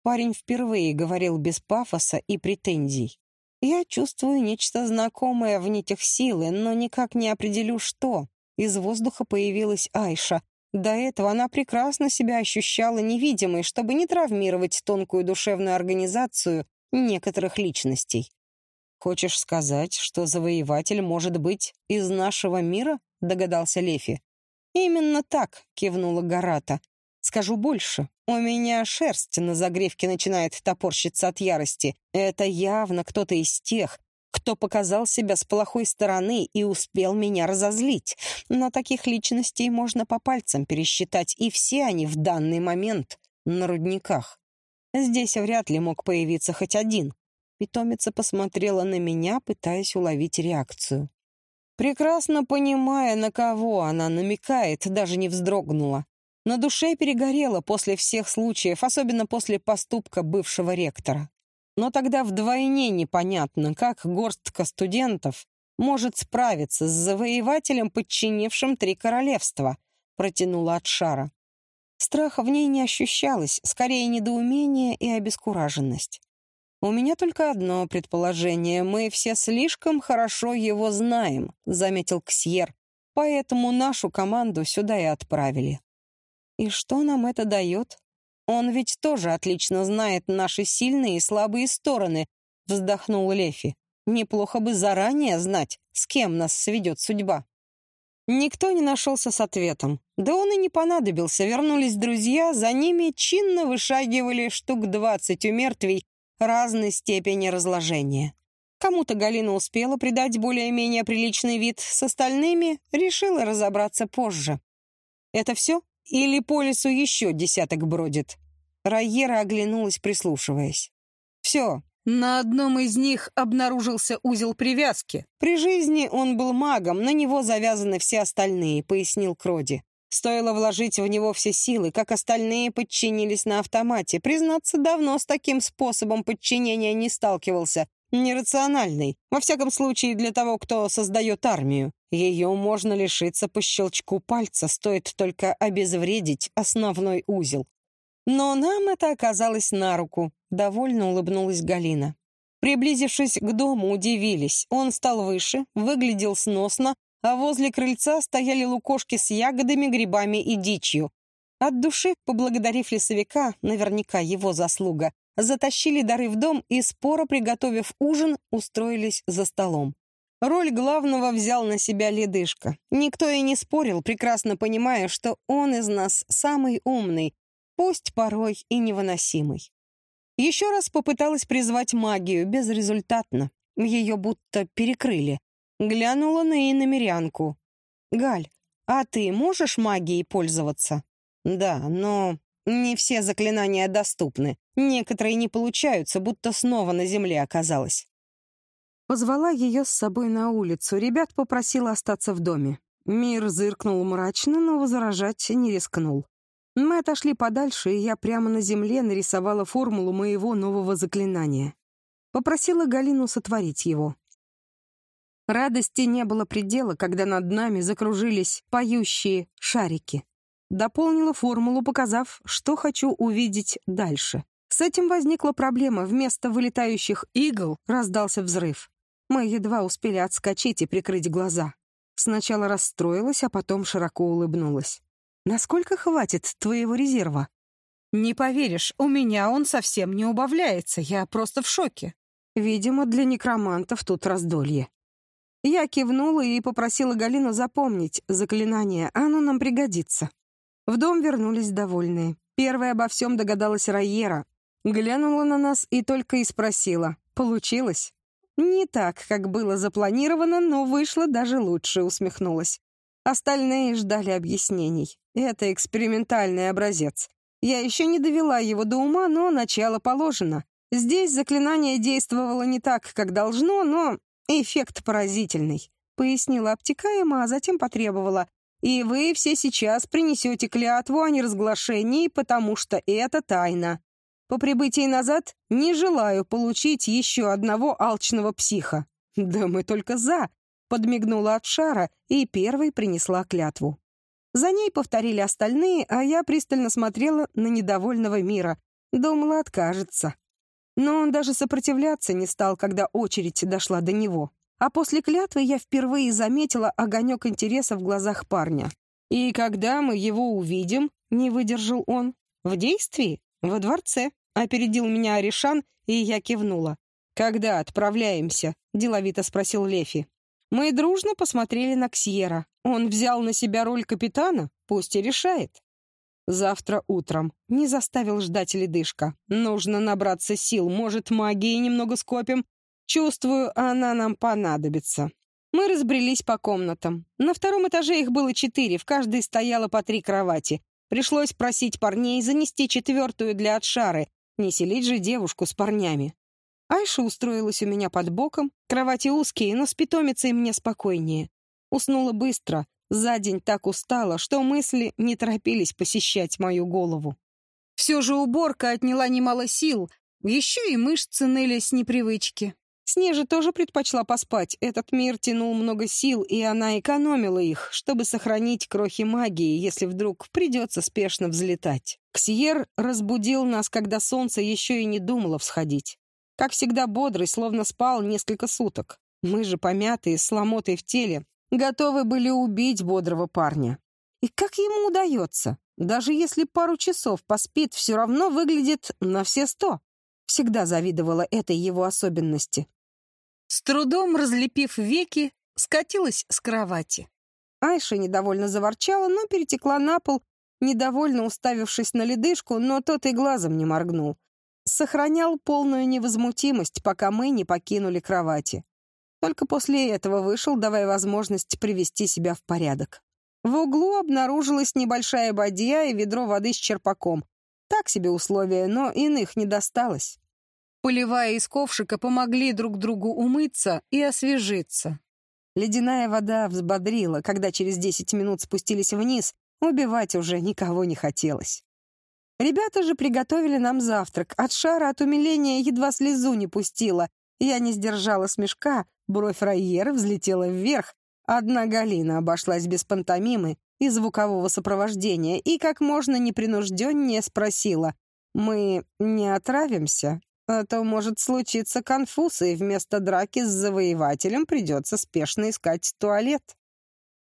Парень впервые говорил без пафоса и претензий. Я чувствую нечто знакомое в нитях силы, но никак не определю, что. Из воздуха появилась Айша. До этого она прекрасно себя ощущала невидимой, чтобы не травмировать тонкую душевную организацию некоторых личностей. «Хочешь сказать, что завоеватель может быть из нашего мира?» — догадался Лефи. «Именно так», — кивнула Гарата. «Скажу больше. У меня шерсть на загревке начинает топорщиться от ярости. Это явно кто-то из тех, кто показал себя с плохой стороны и успел меня разозлить. Но таких личностей можно по пальцам пересчитать, и все они в данный момент на рудниках. Здесь вряд ли мог появиться хоть один. Питомица посмотрела на меня, пытаясь уловить реакцию. прекрасно понимая, на кого она намекает, даже не вздрогнула. На душе перегорело после всех случаев, особенно после поступка бывшего ректора. Но тогда вдвойне непонятно, как горстка студентов может справиться с завоевателем, подчинившим три королевства, протянула от шара. Страха в ней не ощущалось, скорее недоумение и обескураженность. «У меня только одно предположение. Мы все слишком хорошо его знаем», — заметил Ксьер. «Поэтому нашу команду сюда и отправили». «И что нам это дает?» «Он ведь тоже отлично знает наши сильные и слабые стороны», — вздохнул Лефи. «Неплохо бы заранее знать, с кем нас сведет судьба». Никто не нашелся с ответом. Да он и не понадобился. Вернулись друзья, за ними чинно вышагивали штук двадцать умертвий разной степени разложения. Кому-то Галина успела придать более-менее приличный вид, с остальными решила разобраться позже. «Это все? Или по лесу еще десяток бродит?» Райера оглянулась, прислушиваясь. «Все, на одном из них обнаружился узел привязки. При жизни он был магом, на него завязаны все остальные, пояснил Кроди. Стоило вложить в него все силы, как остальные подчинились на автомате. Признаться, давно с таким способом подчинения не сталкивался. Нерациональный. Во всяком случае, для того, кто создает армию. Ее можно лишиться по щелчку пальца, стоит только обезвредить основной узел. Но нам это оказалось на руку. Довольно улыбнулась Галина. Приблизившись к дому, удивились. Он стал выше, выглядел сносно, а возле крыльца стояли лукошки с ягодами, грибами и дичью. От души, поблагодарив лесовика, наверняка его заслуга, затащили дары в дом и, споро приготовив ужин, устроились за столом. Роль главного взял на себя ледышка. Никто и не спорил, прекрасно понимая, что он из нас самый умный, пусть порой и невыносимый. Еще раз попыталась призвать магию, безрезультатно. Ее будто перекрыли. Глянула на иномерянку. «Галь, а ты можешь магией пользоваться?» «Да, но не все заклинания доступны. Некоторые не получаются, будто снова на земле оказалась». Позвала ее с собой на улицу. Ребят попросила остаться в доме. Мир зыркнул мрачно, но возражать не рискнул. Мы отошли подальше, и я прямо на земле нарисовала формулу моего нового заклинания. Попросила Галину сотворить его. Радости не было предела, когда над нами закружились поющие шарики. Дополнила формулу, показав, что хочу увидеть дальше. С этим возникла проблема. Вместо вылетающих игл раздался взрыв. Мы едва успели отскочить и прикрыть глаза. Сначала расстроилась, а потом широко улыбнулась. Насколько хватит твоего резерва? Не поверишь, у меня он совсем не убавляется, я просто в шоке. Видимо, для некромантов тут раздолье. Я кивнула и попросила Галину запомнить заклинание, оно нам пригодится. В дом вернулись довольные. Первая обо всем догадалась Райера. Глянула на нас и только и спросила. «Получилось?» «Не так, как было запланировано, но вышло даже лучше», — усмехнулась. Остальные ждали объяснений. Это экспериментальный образец. Я еще не довела его до ума, но начало положено. Здесь заклинание действовало не так, как должно, но эффект поразительный. Пояснила обтекаемо, а затем потребовала. И вы все сейчас принесете клятву о неразглашении, потому что это тайна. По прибытии назад не желаю получить еще одного алчного психа. Да мы только за подмигнула от шара и первой принесла клятву. За ней повторили остальные, а я пристально смотрела на недовольного мира. Думала, откажется. Но он даже сопротивляться не стал, когда очередь дошла до него. А после клятвы я впервые заметила огонек интереса в глазах парня. «И когда мы его увидим?» — не выдержал он. «В действии? Во дворце?» — опередил меня Аришан, и я кивнула. «Когда отправляемся?» — деловито спросил Лефи. Мы дружно посмотрели на Ксьера. Он взял на себя роль капитана, пусть и решает. Завтра утром. Не заставил ждать ледышка. Нужно набраться сил, может, магии немного скопим. Чувствую, она нам понадобится. Мы разбрелись по комнатам. На втором этаже их было четыре, в каждой стояло по три кровати. Пришлось просить парней занести четвертую для отшары. Не селить же девушку с парнями. Айша устроилась у меня под боком. Кровати узкие, но с питомицей мне спокойнее. Уснула быстро, за день так устала, что мысли не торопились посещать мою голову. Все же уборка отняла немало сил, еще и мышцы ныли с непривычки. Снежа тоже предпочла поспать. Этот мир тянул много сил, и она экономила их, чтобы сохранить крохи магии, если вдруг придется спешно взлетать. Ксьер разбудил нас, когда солнце еще и не думало всходить. Как всегда бодрый, словно спал несколько суток. Мы же, помятые, с в теле, готовы были убить бодрого парня. И как ему удается? Даже если пару часов поспит, все равно выглядит на все сто. Всегда завидовала этой его особенности. Трудом разлепив веки, скатилась с кровати. Айша недовольно заворчала, но перетекла на пол, недовольно уставившись на ледышку, но тот и глазом не моргнул. Сохранял полную невозмутимость, пока мы не покинули кровати. Только после этого вышел, давая возможность привести себя в порядок. В углу обнаружилась небольшая бадья и ведро воды с черпаком. Так себе условия, но иных не досталось. Поливая из ковшика, помогли друг другу умыться и освежиться. Ледяная вода взбодрила, когда через десять минут спустились вниз, убивать уже никого не хотелось. Ребята же приготовили нам завтрак. От шара от умиления едва слезу не пустила. Я не сдержала смешка, бровь Райера взлетела вверх. Одна Галина обошлась без пантомимы и звукового сопровождения и как можно непринужденнее спросила, «Мы не отравимся?» А то может случиться конфуз, и вместо драки с завоевателем придется спешно искать туалет.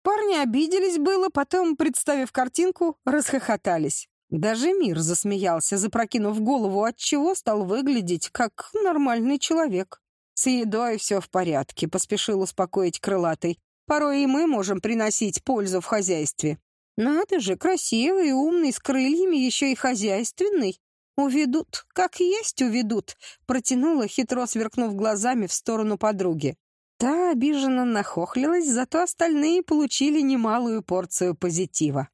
Парни обиделись было, потом, представив картинку, расхохотались. Даже мир засмеялся, запрокинув голову, отчего стал выглядеть как нормальный человек. С едой все в порядке, поспешил успокоить крылатый. Порой и мы можем приносить пользу в хозяйстве. Надо же, красивый, умный, с крыльями, еще и хозяйственный. «Уведут, как есть уведут», — протянула, хитро сверкнув глазами в сторону подруги. Та обиженно нахохлилась, зато остальные получили немалую порцию позитива.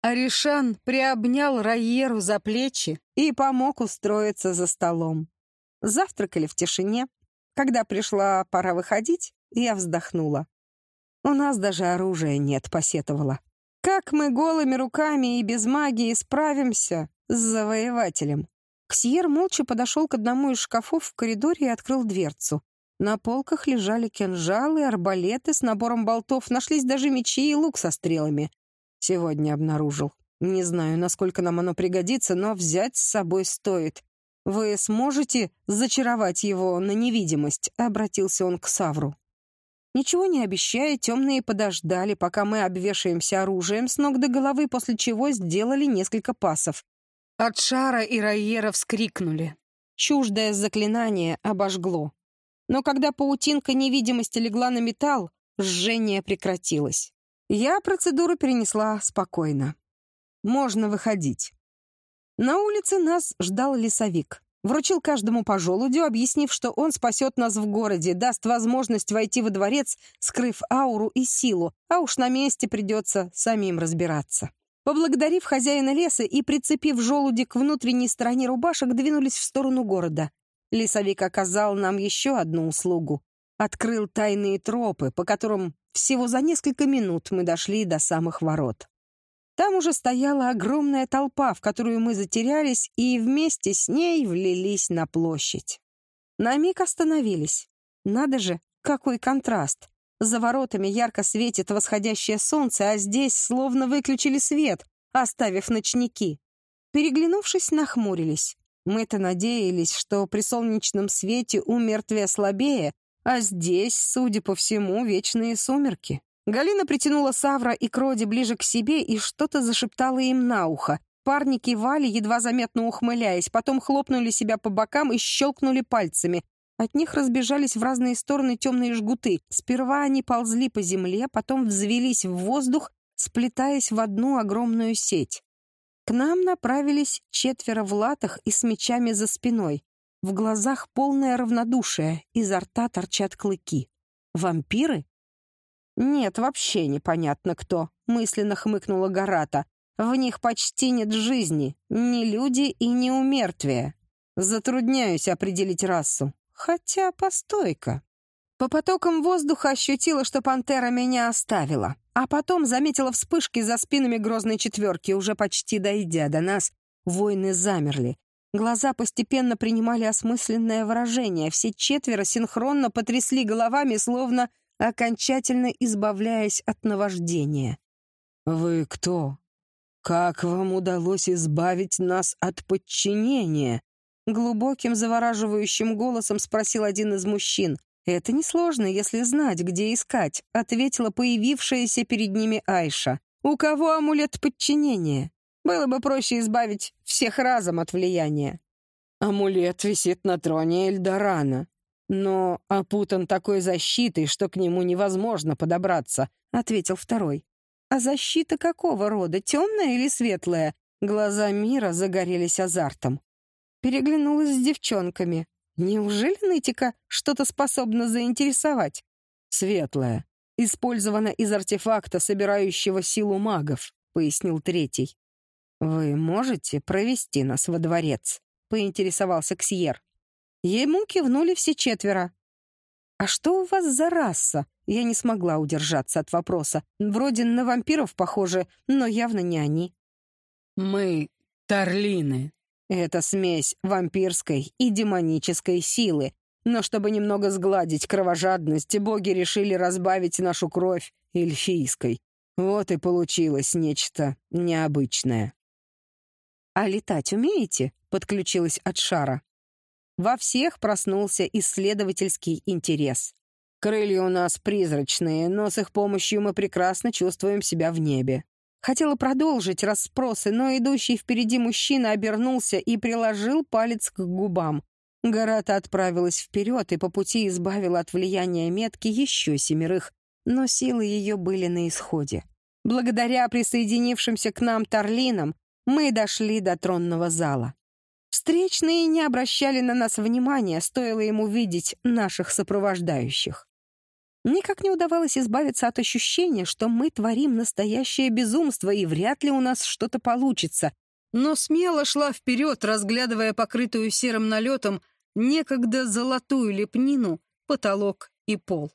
Аришан приобнял Райеру за плечи и помог устроиться за столом. Завтракали в тишине. Когда пришла пора выходить, я вздохнула. «У нас даже оружия нет», — посетовала. «Как мы голыми руками и без магии справимся, с завоевателем. Ксьер молча подошел к одному из шкафов в коридоре и открыл дверцу. На полках лежали кинжалы, арбалеты с набором болтов, нашлись даже мечи и лук со стрелами. Сегодня обнаружил. Не знаю, насколько нам оно пригодится, но взять с собой стоит. «Вы сможете зачаровать его на невидимость?» — обратился он к Савру. Ничего не обещая, темные подождали, пока мы обвешаемся оружием с ног до головы, после чего сделали несколько пасов. От шара и Райера вскрикнули. Чуждое заклинание обожгло. Но когда паутинка невидимости легла на металл, жжение прекратилось. Я процедуру перенесла спокойно. Можно выходить. На улице нас ждал лесовик. Вручил каждому по желудю, объяснив, что он спасет нас в городе, даст возможность войти во дворец, скрыв ауру и силу, а уж на месте придется самим разбираться. Поблагодарив хозяина леса и прицепив желуди к внутренней стороне рубашек, двинулись в сторону города. Лесовик оказал нам еще одну услугу. Открыл тайные тропы, по которым всего за несколько минут мы дошли до самых ворот. Там уже стояла огромная толпа, в которую мы затерялись, и вместе с ней влились на площадь. На миг остановились. Надо же, какой контраст! За воротами ярко светит восходящее солнце, а здесь словно выключили свет, оставив ночники. Переглянувшись, нахмурились. Мы-то надеялись, что при солнечном свете у мертвия слабее, а здесь, судя по всему, вечные сумерки. Галина притянула Савра и Кроди ближе к себе и что-то зашептала им на ухо. Парни кивали, едва заметно ухмыляясь, потом хлопнули себя по бокам и щелкнули пальцами. От них разбежались в разные стороны темные жгуты. Сперва они ползли по земле, потом взвелись в воздух, сплетаясь в одну огромную сеть. К нам направились четверо в латах и с мечами за спиной. В глазах полное равнодушие, изо рта торчат клыки. Вампиры? Нет, вообще непонятно кто, мысленно хмыкнула Гарата. В них почти нет жизни, ни люди и ни умертвия. Затрудняюсь определить расу. Хотя, постой-ка. По потокам воздуха ощутила, что пантера меня оставила, а потом заметила вспышки за спинами грозной четверки, уже почти дойдя до нас, воины замерли. Глаза постепенно принимали осмысленное выражение, все четверо синхронно потрясли головами, словно окончательно избавляясь от наваждения. «Вы кто? Как вам удалось избавить нас от подчинения?» Глубоким, завораживающим голосом спросил один из мужчин. «Это несложно, если знать, где искать», — ответила появившаяся перед ними Айша. «У кого амулет подчинения? Было бы проще избавить всех разом от влияния». «Амулет висит на троне Эльдорана, но опутан такой защитой, что к нему невозможно подобраться», — ответил второй. «А защита какого рода, темная или светлая?» Глаза Мира загорелись азартом. Переглянулась с девчонками. Неужели нытика что-то способно заинтересовать? Светлая. Использована из артефакта, собирающего силу магов, пояснил третий. Вы можете провести нас во дворец? Поинтересовался Ксьер. Ему кивнули все четверо. «А что у вас за раса?» Я не смогла удержаться от вопроса. Вроде на вампиров похоже, но явно не они. «Мы — Тарлины», это смесь вампирской и демонической силы. Но чтобы немного сгладить кровожадность, боги решили разбавить нашу кровь эльфийской. Вот и получилось нечто необычное. «А летать умеете?» — подключилась от шара. Во всех проснулся исследовательский интерес. Крылья у нас призрачные, но с их помощью мы прекрасно чувствуем себя в небе. Хотела продолжить расспросы, но идущий впереди мужчина обернулся и приложил палец к губам. Гарата отправилась вперед и по пути избавила от влияния метки еще семерых, но силы ее были на исходе. Благодаря присоединившимся к нам Тарлинам мы дошли до тронного зала. Встречные не обращали на нас внимания, стоило им увидеть наших сопровождающих. Никак не удавалось избавиться от ощущения, что мы творим настоящее безумство, и вряд ли у нас что-то получится. Но смело шла вперед, разглядывая покрытую серым налетом некогда золотую лепнину, потолок и пол.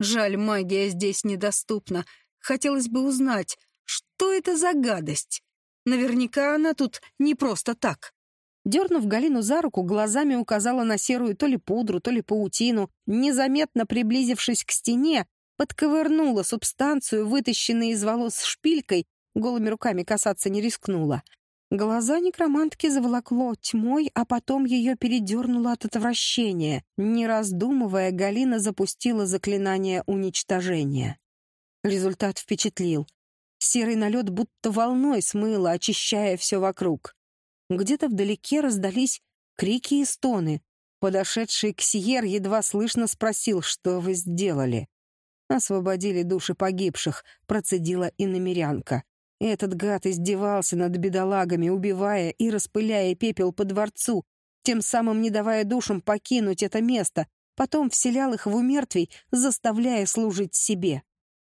Жаль, магия здесь недоступна. Хотелось бы узнать, что это за гадость. Наверняка она тут не просто так. Дернув Галину за руку, глазами указала на серую то ли пудру, то ли паутину. Незаметно приблизившись к стене, подковырнула субстанцию, вытащенную из волос шпилькой, голыми руками касаться не рискнула. Глаза некромантки заволокло тьмой, а потом ее передернуло от отвращения. Не раздумывая, Галина запустила заклинание уничтожения. Результат впечатлил. Серый налет будто волной смыло, очищая все вокруг. Где-то вдалеке раздались крики и стоны. Подошедший Ксиер едва слышно спросил, что вы сделали. «Освободили души погибших», — процедила иномерянка. Этот гад издевался над бедолагами, убивая и распыляя пепел по дворцу, тем самым не давая душам покинуть это место, потом вселял их в умертвий, заставляя служить себе.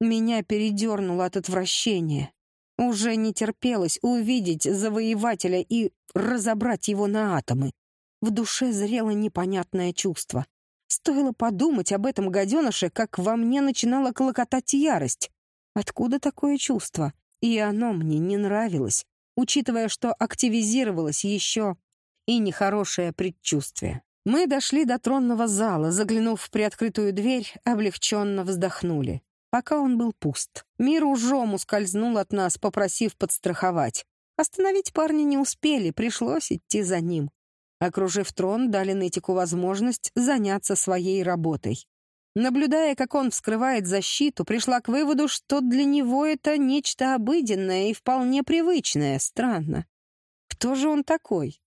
Меня передернуло от отвращения. Уже не терпелось увидеть завоевателя и разобрать его на атомы. В душе зрело непонятное чувство. Стоило подумать об этом гаденыше, как во мне начинала клокотать ярость. Откуда такое чувство? И оно мне не нравилось, учитывая, что активизировалось еще и нехорошее предчувствие. Мы дошли до тронного зала, заглянув в приоткрытую дверь, облегченно вздохнули пока он был пуст. Мир ужом ускользнул от нас, попросив подстраховать. Остановить парня не успели, пришлось идти за ним. Окружив трон, дали Нытику возможность заняться своей работой. Наблюдая, как он вскрывает защиту, пришла к выводу, что для него это нечто обыденное и вполне привычное. Странно. Кто же он такой?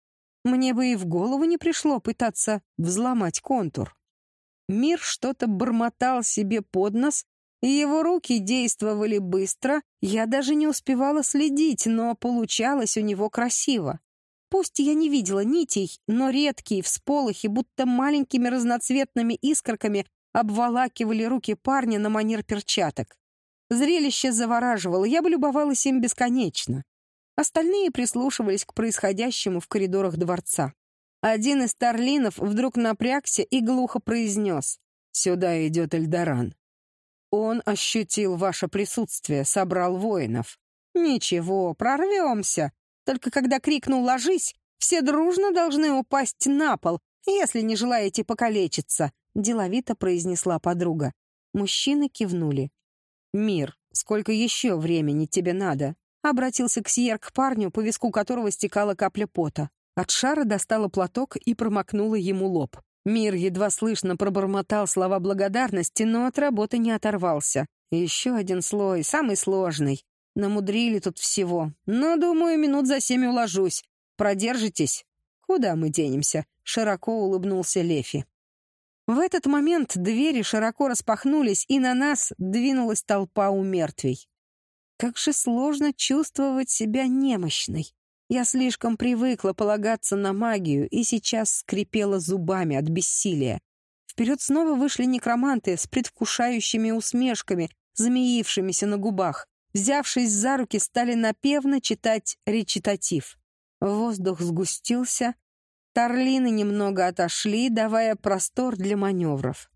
Мне бы и в голову не пришло пытаться взломать контур. Мир что-то бормотал себе под нос, его руки действовали быстро, я даже не успевала следить, но получалось у него красиво. Пусть я не видела нитей, но редкие всполохи, будто маленькими разноцветными искорками, обволакивали руки парня на манер перчаток. Зрелище завораживало, я бы любовалась им бесконечно. Остальные прислушивались к происходящему в коридорах дворца. Один из тарлинов вдруг напрягся и глухо произнес. Сюда идет Эльдоран. Он ощутил ваше присутствие, собрал воинов. Ничего, прорвемся. Только когда крикнул «ложись», все дружно должны упасть на пол, если не желаете покалечиться», — деловито произнесла подруга. Мужчины кивнули. «Мир, сколько еще времени тебе надо?» Обратился Ксьер к парню, по виску которого стекала капля пота. От шара достала платок и промокнула ему лоб. Мир едва слышно пробормотал слова благодарности, но от работы не оторвался. Еще один слой, самый сложный. Намудрили тут всего. Но, думаю, минут за семь уложусь. Продержитесь? Куда мы денемся? Широко улыбнулся Лефи. В этот момент двери широко распахнулись, и на нас двинулась толпа у мертвей. Как же сложно чувствовать себя немощной. Я слишком привыкла полагаться на магию и сейчас скрипела зубами от бессилия. Вперед снова вышли некроманты с предвкушающими усмешками, змеившимися на губах. Взявшись за руки, стали напевно читать речитатив. Воздух сгустился, Торлины немного отошли, давая простор для маневров.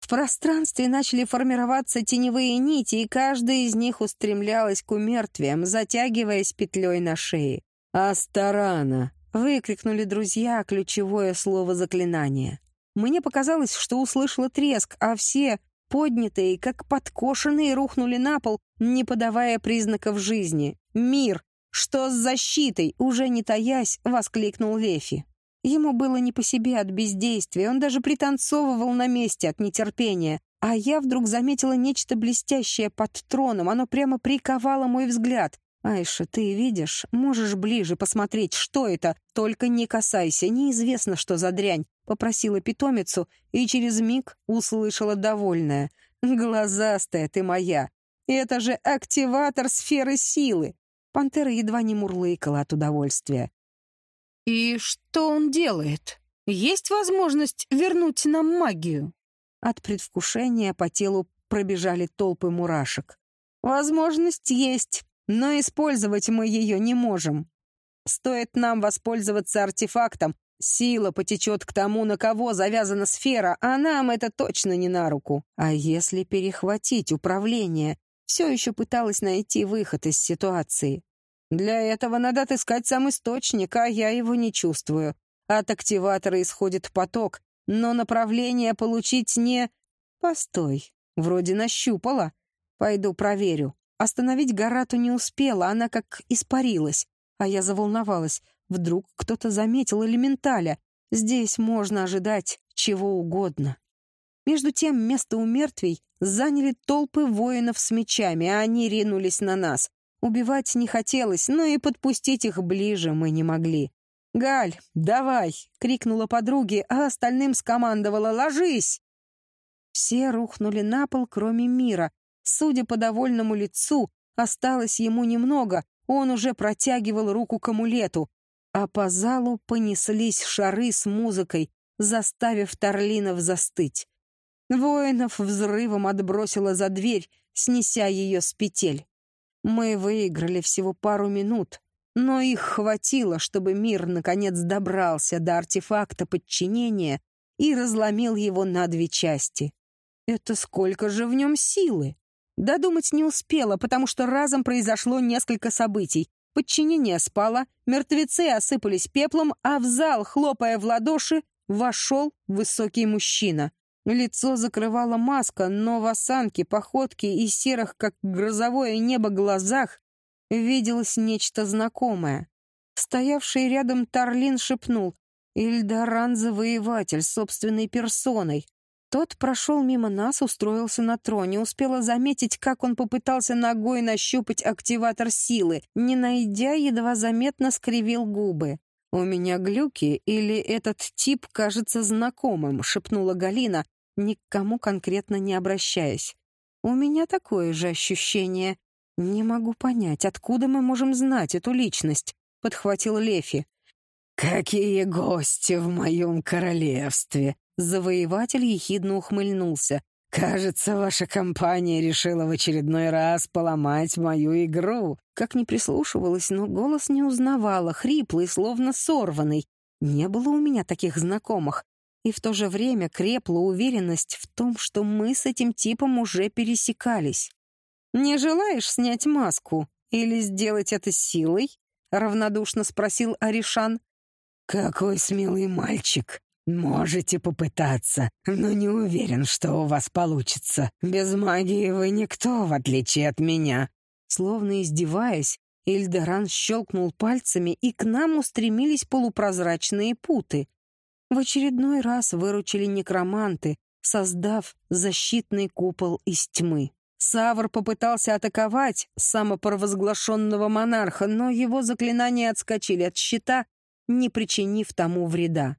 В пространстве начали формироваться теневые нити, и каждая из них устремлялась к умертвиям, затягиваясь петлей на шее. «Астарана!» — выкрикнули друзья ключевое слово заклинания. Мне показалось, что услышала треск, а все, поднятые, как подкошенные, рухнули на пол, не подавая признаков жизни. «Мир! Что с защитой?» — уже не таясь, воскликнул Лефи. Ему было не по себе от бездействия, он даже пританцовывал на месте от нетерпения. А я вдруг заметила нечто блестящее под троном, оно прямо приковало мой взгляд. «Айша, ты видишь? Можешь ближе посмотреть, что это? Только не касайся, неизвестно, что за дрянь», — попросила питомицу и через миг услышала довольная. «Глазастая ты моя! Это же активатор сферы силы!» Пантера едва не мурлыкала от удовольствия. «И что он делает? Есть возможность вернуть нам магию?» От предвкушения по телу пробежали толпы мурашек. «Возможность есть, но использовать мы ее не можем. Стоит нам воспользоваться артефактом, сила потечет к тому, на кого завязана сфера, а нам это точно не на руку. А если перехватить управление? Все еще пыталась найти выход из ситуации. Для этого надо отыскать сам источник, а я его не чувствую. От активатора исходит поток, но направление получить не... Постой, вроде нащупала. Пойду проверю. Остановить Гарату не успела, она как испарилась. А я заволновалась. Вдруг кто-то заметил элементаля. Здесь можно ожидать чего угодно. Между тем место у мертвей заняли толпы воинов с мечами, а они ринулись на нас. Убивать не хотелось, но и подпустить их ближе мы не могли. «Галь, давай!» — крикнула подруге, а остальным скомандовала «Ложись!». Все рухнули на пол, кроме мира, Судя по довольному лицу, осталось ему немного, он уже протягивал руку к амулету, а по залу понеслись шары с музыкой, заставив Торлинов застыть. Воинов взрывом отбросило за дверь, снеся ее с петель. Мы выиграли всего пару минут, но их хватило, чтобы мир наконец добрался до артефакта подчинения и разломил его на две части. Это сколько же в нем силы! Додумать не успела, потому что разом произошло несколько событий. Подчинение спало, мертвецы осыпались пеплом, а в зал, хлопая в ладоши, вошел высокий мужчина. Лицо закрывала маска, но в осанке, походке и серых, как грозовое небо, глазах виделось нечто знакомое. Стоявший рядом Тарлин шепнул «Ильдаран-завоеватель собственной персоной». Тот прошел мимо нас, устроился на троне, успела заметить, как он попытался ногой нащупать активатор силы, не найдя, едва заметно скривил губы. «У меня глюки или этот тип кажется знакомым», — шепнула Галина, ни к кому конкретно не обращаясь. «У меня такое же ощущение. Не могу понять, откуда мы можем знать эту личность», — подхватил Лефи. «Какие гости в моем королевстве!» Завоеватель ехидно ухмыльнулся. «Кажется, ваша компания решила в очередной раз поломать мою игру». Как ни прислушивалась, но голос не узнавала, хриплый, словно сорванный. Не было у меня таких знакомых. И в то же время крепла уверенность в том, что мы с этим типом уже пересекались. «Не желаешь снять маску или сделать это силой?» — равнодушно спросил Аришан. «Какой смелый мальчик! Можете попытаться, но не уверен, что у вас получится. Без магии вы никто, в отличие от меня». Словно издеваясь, Ильдаран щелкнул пальцами, и к нам устремились полупрозрачные путы. В очередной раз выручили некроманты, создав защитный купол из тьмы. Савр попытался атаковать самопровозглашенного монарха, но его заклинания отскочили от щита, не причинив тому вреда.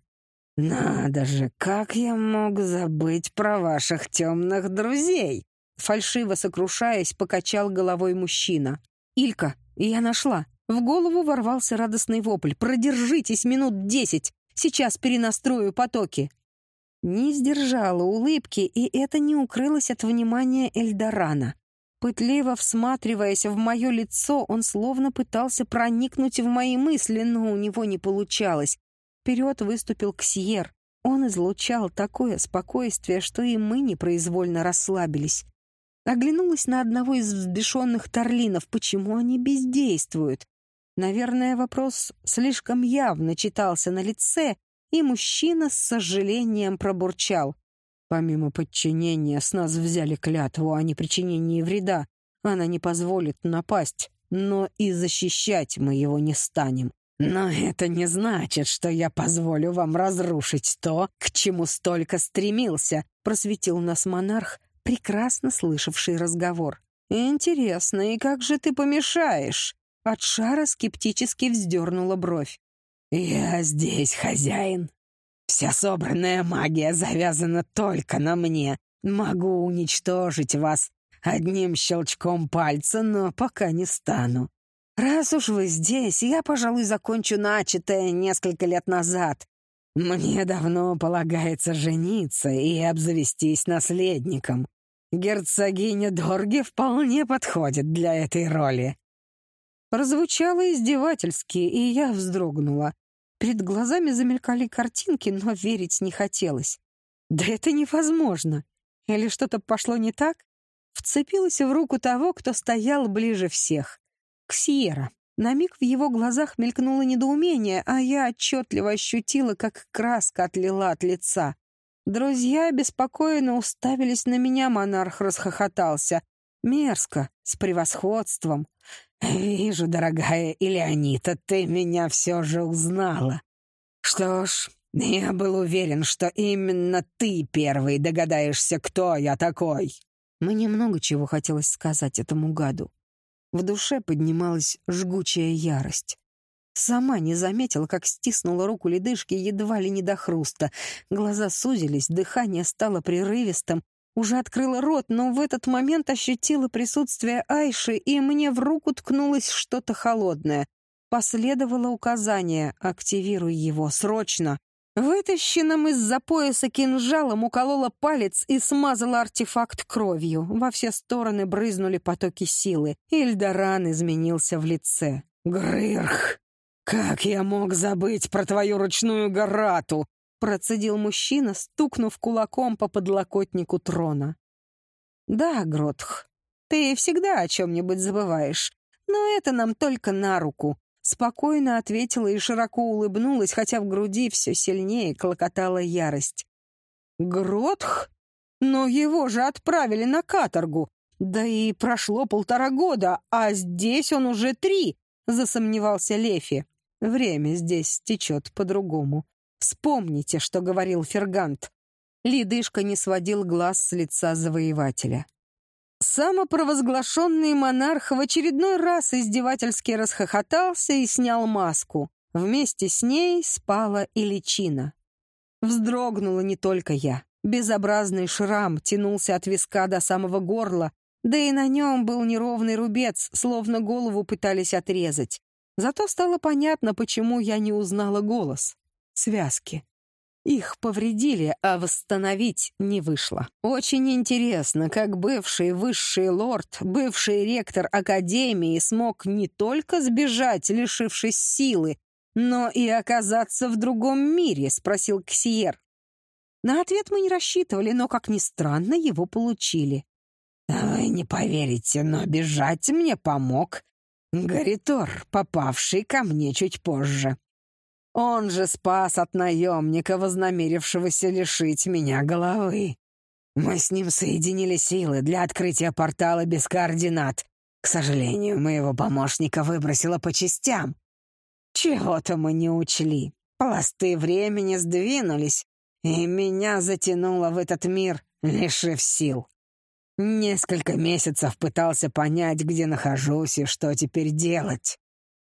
«Надо же, как я мог забыть про ваших темных друзей?» Фальшиво сокрушаясь, покачал головой мужчина. «Илька, я нашла!» В голову ворвался радостный вопль. «Продержитесь минут десять! Сейчас перенастрою потоки!» Не сдержала улыбки, и это не укрылось от внимания Эльдорана. Пытливо всматриваясь в мое лицо, он словно пытался проникнуть в мои мысли, но у него не получалось. Вперед выступил Ксьер. Он излучал такое спокойствие, что и мы непроизвольно расслабились. Оглянулась на одного из взбешенных торлинов. Почему они бездействуют? Наверное, вопрос слишком явно читался на лице, и мужчина с сожалением пробурчал. Помимо подчинения, с нас взяли клятву о непричинении вреда. Она не позволит напасть, но и защищать мы его не станем. Но это не значит, что я позволю вам разрушить то, к чему столько стремился, просветил нас монарх, прекрасно слышавший разговор. «Интересно, и как же ты помешаешь?» От шара скептически вздернула бровь. «Я здесь хозяин. Вся собранная магия завязана только на мне. Могу уничтожить вас одним щелчком пальца, но пока не стану. «Раз уж вы здесь, я, пожалуй, закончу начатое несколько лет назад. Мне давно полагается жениться и обзавестись наследником. Герцогиня Дорги вполне подходит для этой роли». Прозвучало издевательски, и я вздрогнула. Перед глазами замелькали картинки, но верить не хотелось. «Да это невозможно! Или что-то пошло не так?» Вцепилась в руку того, кто стоял ближе всех. Ксиера. На миг в его глазах мелькнуло недоумение, а я отчетливо ощутила, как краска отлила от лица. Друзья беспокойно уставились на меня, монарх расхохотался. Мерзко, с превосходством. «Вижу, дорогая Илеонита, ты меня все же узнала. Что ж, я был уверен, что именно ты первый догадаешься, кто я такой». Мне много чего хотелось сказать этому гаду. В душе поднималась жгучая ярость. Сама не заметила, как стиснула руку ледышки едва ли не до хруста. Глаза сузились, дыхание стало прерывистым. Уже открыла рот, но в этот момент ощутила присутствие Айши, и мне в руку ткнулось что-то холодное. Последовало указание «Активируй его, срочно!» Вытащенным из-за пояса кинжалом уколола палец и смазала артефакт кровью. Во все стороны брызнули потоки силы. Ильдаран изменился в лице. «Грырх, как я мог забыть про твою ручную горату?» процедил мужчина, стукнув кулаком по подлокотнику трона. «Да, Гротх, ты всегда о чем-нибудь забываешь, но это нам только на руку», Спокойно ответила и широко улыбнулась, хотя в груди все сильнее клокотала ярость. «Гротх? Но его же отправили на каторгу. Да и прошло полтора года, а здесь он уже три», — засомневался Лефи. «Время здесь течет по-другому. Вспомните, что говорил Фергант». Лидышка не сводил глаз с лица завоевателя. Самопровозглашенный монарх в очередной раз издевательски расхохотался и снял маску. Вместе с ней спала и личина. Вздрогнула не только я. Безобразный шрам тянулся от виска до самого горла, да и на нем был неровный рубец, словно голову пытались отрезать. Зато стало понятно, почему я не узнала голос. Связки. Их повредили, а восстановить не вышло. Очень интересно, как бывший высший лорд, бывший ректор Академии смог не только сбежать, лишившись силы, но и оказаться в другом мире, спросил Ксиер. На ответ мы не рассчитывали, но, как ни странно, его получили. «Вы не поверите, но бежать мне помог Гаритор, попавший ко мне чуть позже. Он же спас от наемника, вознамерившегося лишить меня головы. Мы с ним соединили силы для открытия портала без координат. К сожалению, моего помощника выбросило по частям. Чего-то мы не учли. Пласты времени сдвинулись, и меня затянуло в этот мир, лишив сил. Несколько месяцев пытался понять, где нахожусь и что теперь делать.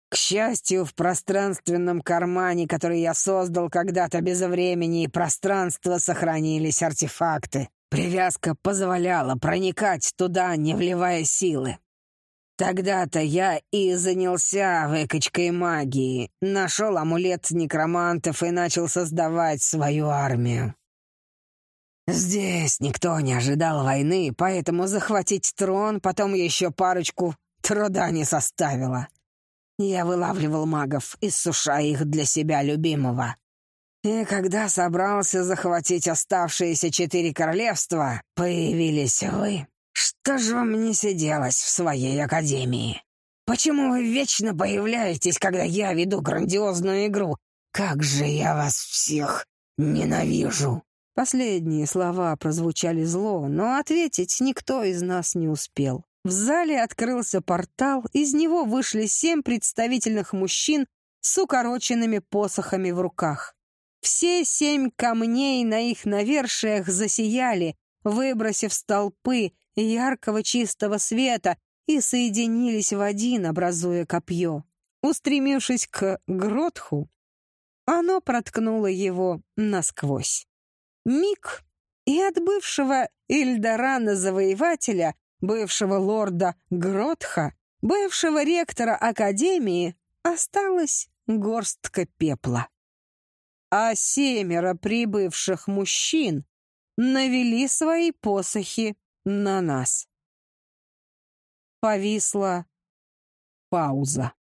К счастью, в пространственном кармане, который я создал когда-то без времени и пространства, сохранились артефакты. Привязка позволяла проникать туда, не вливая силы. Тогда-то я и занялся выкачкой магии, нашел амулет некромантов и начал создавать свою армию. Здесь никто не ожидал войны, поэтому захватить трон, потом еще парочку, труда не составило. Я вылавливал магов, иссушая их для себя любимого. И когда собрался захватить оставшиеся четыре королевства, появились вы. Что же вам не сиделось в своей академии? Почему вы вечно появляетесь, когда я веду грандиозную игру? Как же я вас всех ненавижу!» Последние слова прозвучали зло, но ответить никто из нас не успел. В зале открылся портал, из него вышли семь представительных мужчин с укороченными посохами в руках. Все семь камней на их навершиях засияли, выбросив столпы яркого чистого света и соединились в один, образуя копье. Устремившись к Гротху, оно проткнуло его насквозь. Миг, и от бывшего Ильдорана-завоевателя, бывшего лорда Гротха, бывшего ректора Академии, осталась горстка пепла. А семеро прибывших мужчин навели свои посохи на нас. Повисла пауза.